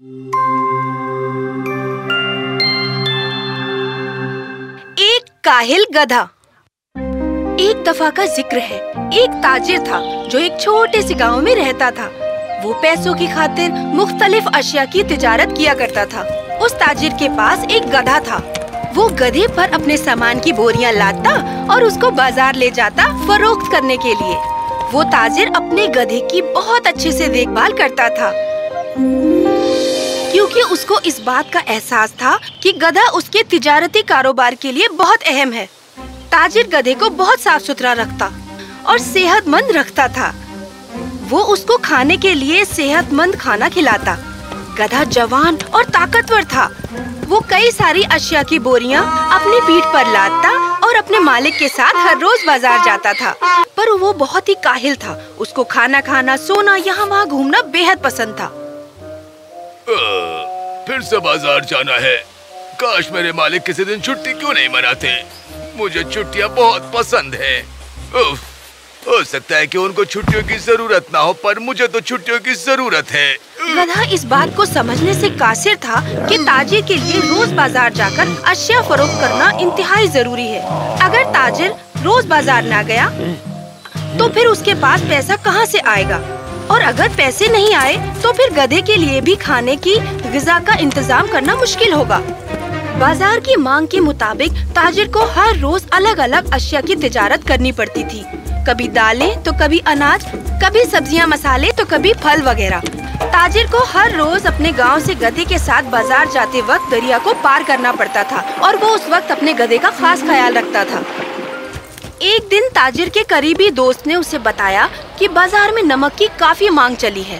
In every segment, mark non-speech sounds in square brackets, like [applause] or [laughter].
एक काहिल गधा। एक दफ़ा का ज़िक्र है। एक ताजिर था, जो एक छोटे से गाँव में रहता था। वो पैसों की खातिर मुख्तलिफ़ अशिया की तिजारत किया करता था। उस ताजिर के पास एक गधा था। वो गधे पर अपने सामान की बोरियाँ लाता और उसको बाज़ार ले जाता फरोख्त करने के लिए। वो ताजिर अपने गधे की बहुत अच्छे से देखभाल करता था। क्योंकि उसको इस बात का एहसास था कि गधा उसके तिजारती कारोबार के लिए बहुत अहम है। ताजिर गधे को बहुत साफ़ सुथरा रखता और सेहतमंद रखता था। वो उसको खाने के लिए सेहतमंद खाना खिलाता। गधा जवान और ताकतवर था। वो कई सारी अशिया की बोरियाँ अपनी पीठ पर लादता और अपने मालिक के साथ हर रोज बाज़ार जाता था। पर वो बहुत ही काहिल था। उसको खाना खाना, सोना यहाँ वहाँ घूमना बेहद पसंद था। फिर से बाज़ार जाना है। काश मेरे मालिक किसी दिन छुट्टी क्यों नहीं मनाते? मुझे छुट्टियाँ बहुत पसंद है। हो सकता है कि उनको छुट्टियों की ज़रूरत ना हो, पर मुझे तो छुट्टियों की ज़रूरत है। गधा, इस बात को समझने से कासिर था कि ताजिर के लिए रोज बाज़ार जाकर अशिया फरोख्त करना इंतहाई ज़रूरी है। अगर ताजिर रोज बाज़ार ना गया तो फिर उसके पास पैसा कहाँ से आएगा? और अगर पैसे नहीं आए तो फिर गधे के लिए भी खाने की गजा का इंतज़ाम करना मुश्किल होगा। बाज़ार की मांग के मुताबिक ताजिर को हर रोज अलग अलग अशिया की तजारत करनी पड़ती थी। कभी दालें तो कभी अनाज, कभी सब्ज़ियाँ मसाले तो कभी फल वगैरह। ताजिर को हर रोज अपने गाँव से गधे के साथ बाज़ार जाते वक्त दरिया को पार करना पड़ता था और वो उस वक्त अपने गधे का खास ख्याल रखता था। एक दिन ताजिर के करीबी दोस्त ने उसे बताया कि बाज़ार में नमक की काफ़ी मांग चली है।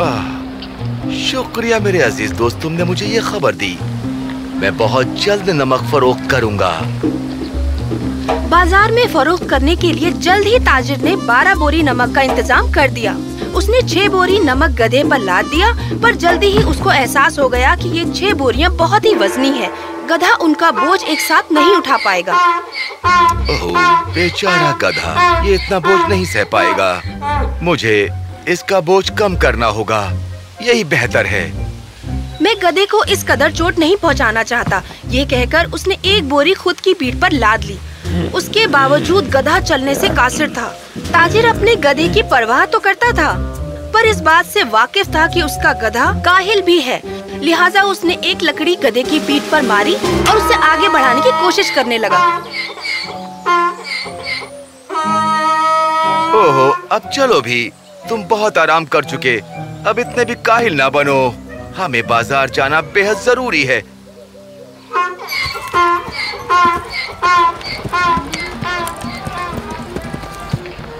आह, शुक्रिया मेरे अज़ीज़ दोस्त तुमने मुझे ये खबर दी। मैं बहुत जल्द नमक फरोख्त करूँगा। बाज़ार में फरोख्त करने के लिए जल्द ही ताजिर ने 12 बोरी नमक का इंतज़ाम कर दिया। उसने छह बोरी नमक गधे पर लाद दिया पर जल्दी ही उसको एहसास हो गया कि ये छह बोरियाँ बहुत ही वजनी है। गधा उनका बोझ एक साथ नहीं उठा पाएगा। ओह बेचारा गधा ये इतना बोझ नहीं सह पाएगा। मुझे इसका बोझ कम करना होगा यही बेहतर है। मैं गधे को इस कदर चोट नहीं पहुंचाना चाहता। ये कहकर उसने एक बोरी खुद की पीठ पर लाद ली। उसके बावजूद गधा चलने से कासिर था। ताजिर अपने गधे की परवाह तो करता था पर इस बात से वाकिफ था कि उसका गधा काहिल भी है। लिहाजा उसने एक लकड़ी गधे की पीठ पर मारी और उसे आगे बढ़ाने की कोशिश करने लगा। ओहो अब चलो भी। तुम बहुत आराम कर चुके। अब इतने भी काहिल ना बनो। हमें बाज़ार जाना बेहद ज़रूरी है।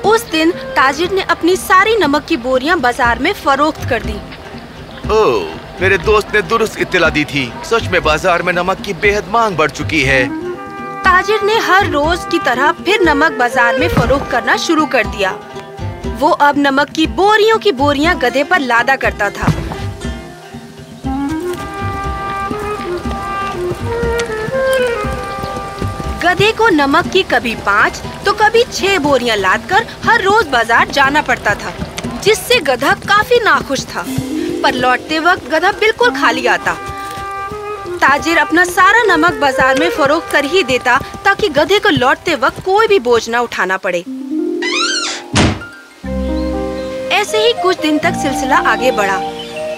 उस दिन ताजिर ने अपनी सारी नमक की बोरियाँ बाज़ार में फरोख्त कर दी। ओह मेरे दोस्त ने दुरुस्त इत्तला दी थी। सच में बाज़ार में नमक की बेहद मांग बढ़ चुकी है। ताजिर ने हर रोज की तरह फिर नमक बाज़ार में फरोख्त करना शुरू कर दिया। वो अब नमक की बोरियों की बोरियाँ गधे पर लादा करता था। गधे को नमक की कभी पाँच तो कभी छह बोरियाँ लादकर हर रोज बाज़ार जाना पड़ता था, जिससे गधा काफ़ी नाखुश था। पर लौटते वक्त गधा बिल्कुल खाली आता। ताजिर अपना सारा नमक बाज़ार में फरोख्त कर ही देता, ताकि गधे को लौटते वक्त कोई भी बोझ न उठाना पड़े। ऐसे ही कुछ दिन तक सिलसिला आगे बढ़ा।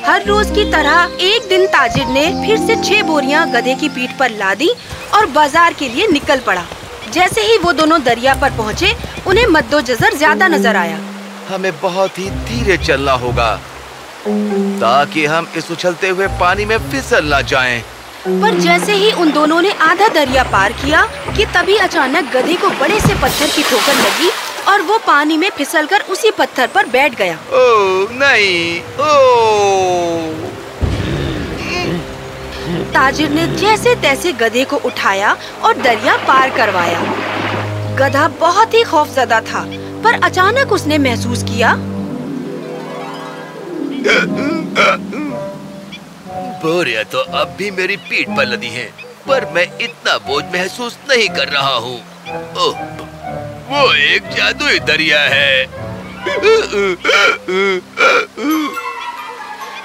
हर रोज की तरह एक दिन ताजिर ने फिर से छह बोरियाँ गधे की पीठ पर ला दी और बाज़ार के लिए निकल पड़ा। जैसे ही वो दोनों दरिया पर पहुँचे, उन्हें मद्दोजर ज़्यादा नज़र आया। हमें बहुत ही धीरे चलना होगा। ताकि हम इस उछलते हुए पानी में फिसल न जाएँ। पर जैसे ही उन दोनों ने आधा दरिया पार किया कि तभी अचानक गधे को बड़े से पत्थर की ठोकर लगी और वो पानी में फिसलकर उसी पत्थर पर बैठ गया। ओह नहीं ओह ताजिर ने जैसे तैसे गधे को उठाया और दरिया पार करवाया। गधा बहुत ही खौफजदा था पर अचानक उसने महसूस किया बोरिया तो अब भी मेरी पीठ पर लदी है, पर मैं इतना बोझ महसूस नहीं कर रहा हूँ। वो एक जादुई दरिया है।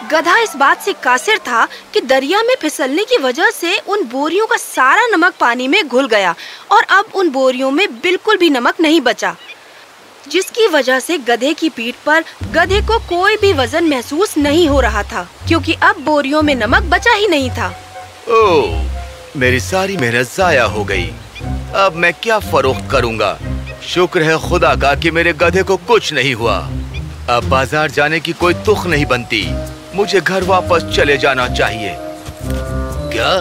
गधा इस बात से कासिर था कि दरिया में फिसलने की वजह से उन बोरियों का सारा नमक पानी में घुल गया, और अब उन बोरियों में बिल्कुल भी नमक नहीं बचा। जिसकी वजह से गधे की पीठ पर गधे को कोई भी वज़न महसूस नहीं हो रहा था क्योंकि अब बोरियों में नमक बचा ही नहीं था। ओह मेरी सारी मेहनत जाया हो गई। अब मैं क्या फरोख्त करूँगा? शुक्र है खुदा का कि मेरे गधे को कुछ नहीं हुआ। अब बाज़ार जाने की कोई तुख नहीं बनती। मुझे घर वापस चले जाना चाहिए। क्या?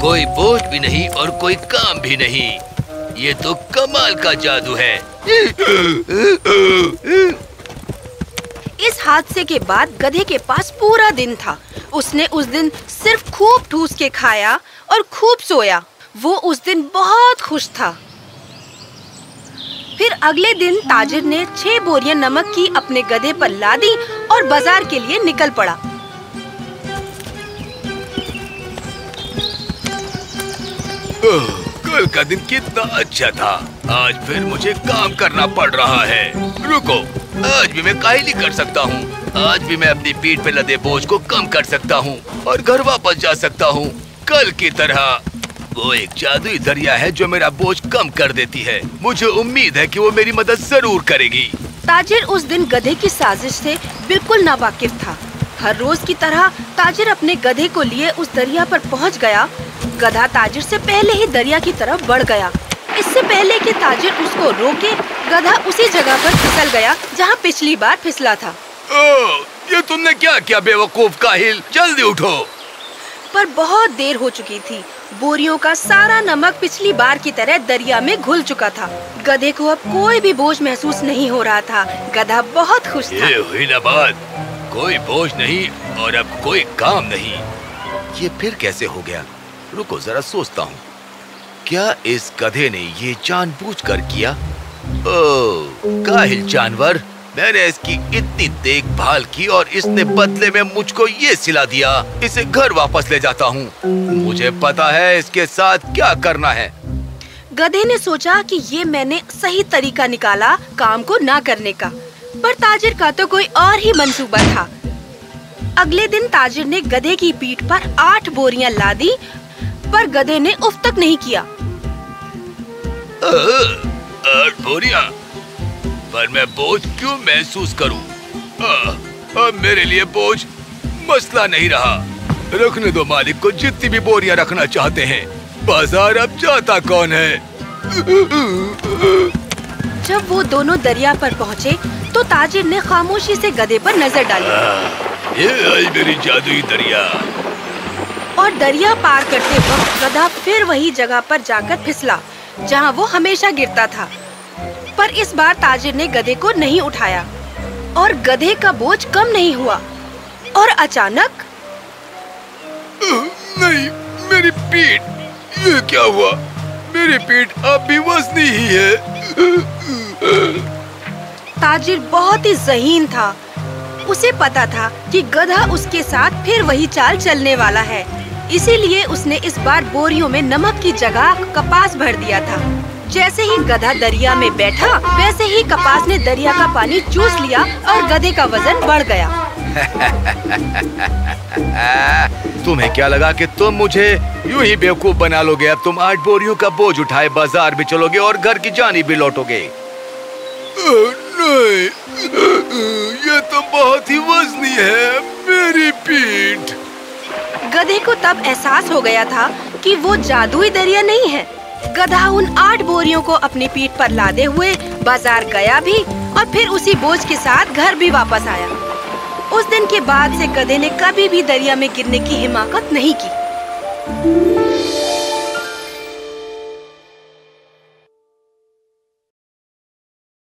कोई बोझ भी नहीं और कोई काम भी नहीं। ये तो कमाल का जादू है। इस हादसे के बाद गधे के पास पूरा दिन था। उसने उस दिन सिर्फ़ खूब ठूस के खाया और खूब सोया। वो उस दिन बहुत खुश था। फिर अगले दिन ताजिर ने छह बोरियाँ नमक की अपने गधे पर लादी और बाज़ार के लिए निकल पड़ा। कल का दिन कितना अच्छा था। आज फिर मुझे काम करना पड़ रहा है। रुको, आज भी मैं काहिली कर सकता हूँ। आज भी मैं अपनी पीठ पे लदे बोझ को कम कर सकता हूँ और घर वापस जा सकता हूँ। कल की तरह। वो एक जादुई दरिया है जो मेरा बोझ कम कर देती है। मुझे उम्मीद है कि वो मेरी मदद ज़रूर करेगी। ताजिर उस दिन गधे की साजिश से बिल्कुल नावाकिफ था। हर रोज की तरह ताजिर अपने गधे को लिए उस दरिया पर पहुँच गया गधा ताजिर से पहले ही दरिया की तरफ़ बढ़ गया। इससे पहले कि ताजिर उसको रोके गधा उसी जगह पर फिसल गया जहाँ पिछली बार फिसला था। ओ, ये तुमने क्या किया बेवकूफ़ काहिल? जल्दी उठो। पर बहुत देर हो चुकी थी। बोरियों का सारा नमक पिछली बार की तरह दरिया में घुल चुका था। गधे को अब कोई भी बोझ महसूस नहीं हो रहा था। गधा बहुत खुश था। ये हुई ना बात। कोई बोझ नहीं और अब कोई काम नहीं। ये फिर कैसे हो गया? रुको, जरा सोचता हूँ। क्या इस गधे ने ये जानबूझकर किया? ओ, काहिल जानवर, मैंने इसकी इतनी देखभाल की और इसने बदले में मुझको ये सिला दिया। इसे घर वापस ले जाता हूँ। मुझे पता है इसके साथ क्या करना है। गधे ने सोचा कि ये मैंने सही तरीका निकाला काम को ना करने का, पर ताजिर का तो कोई और ही मंसूबा था। अगले दिन ताजिर ने गधे की पीठ पर आठ बोरियाँ लादी पर गधे ने उफ तक नहीं किया। बोरियाँ पर मैं बोझ क्यों महसूस करूँ? अब मेरे लिए बोझ मसला नहीं रहा। रखने दो मालिक को जितनी भी बोरियाँ रखना चाहते हैं। बाज़ार अब जाता कौन है? जब वो दोनों दरिया पर पहुँचे तो ताजिर ने खामोशी से गधे पर नज़र डाली। ये आई मेरी जादुई दरिया। और दरिया पार करते वक्त गधा फिर वही जगह पर जाकर फिसला जहाँ वो हमेशा गिरता था। पर इस बार ताजिर ने गधे को नहीं उठाया और गधे का बोझ कम नहीं हुआ। और अचानक नहीं मेरी पीठ ये क्या हुआ? मेरी पीठ अब भी वजनी ही है। ताजिर बहुत ही जहीन था। उसे पता था कि गधा उसके साथ फिर वही चाल चलने वाला है। इसीलिए उसने इस बार बोरियों में नमक की जगह कपास भर दिया था। जैसे ही गधा दरिया में बैठा वैसे ही कपास ने दरिया का पानी चूस लिया और गधे का वज़न बढ़ गया। [laughs] तुम्हें क्या लगा कि तुम मुझे यूँ ही बेवकूफ़ बना लोगे? अब तुम आठ बोरियों का बोझ उठाए बाज़ार भी चलोगे और घर की जानी भी लौटोगे। नहीं [laughs] ये तो बहुत ही वजनी है मेरी पीठ। गधे को तब एहसास हो गया था कि वो जादुई दरिया नहीं है। गधा उन आठ बोरियों को अपनी पीठ पर लादे हुए बाज़ार गया भी और फिर उसी बोझ के साथ घर भी वापस आया। उस दिन के बाद से गधे ने कभी भी दरिया में गिरने की हिमाकत नहीं की।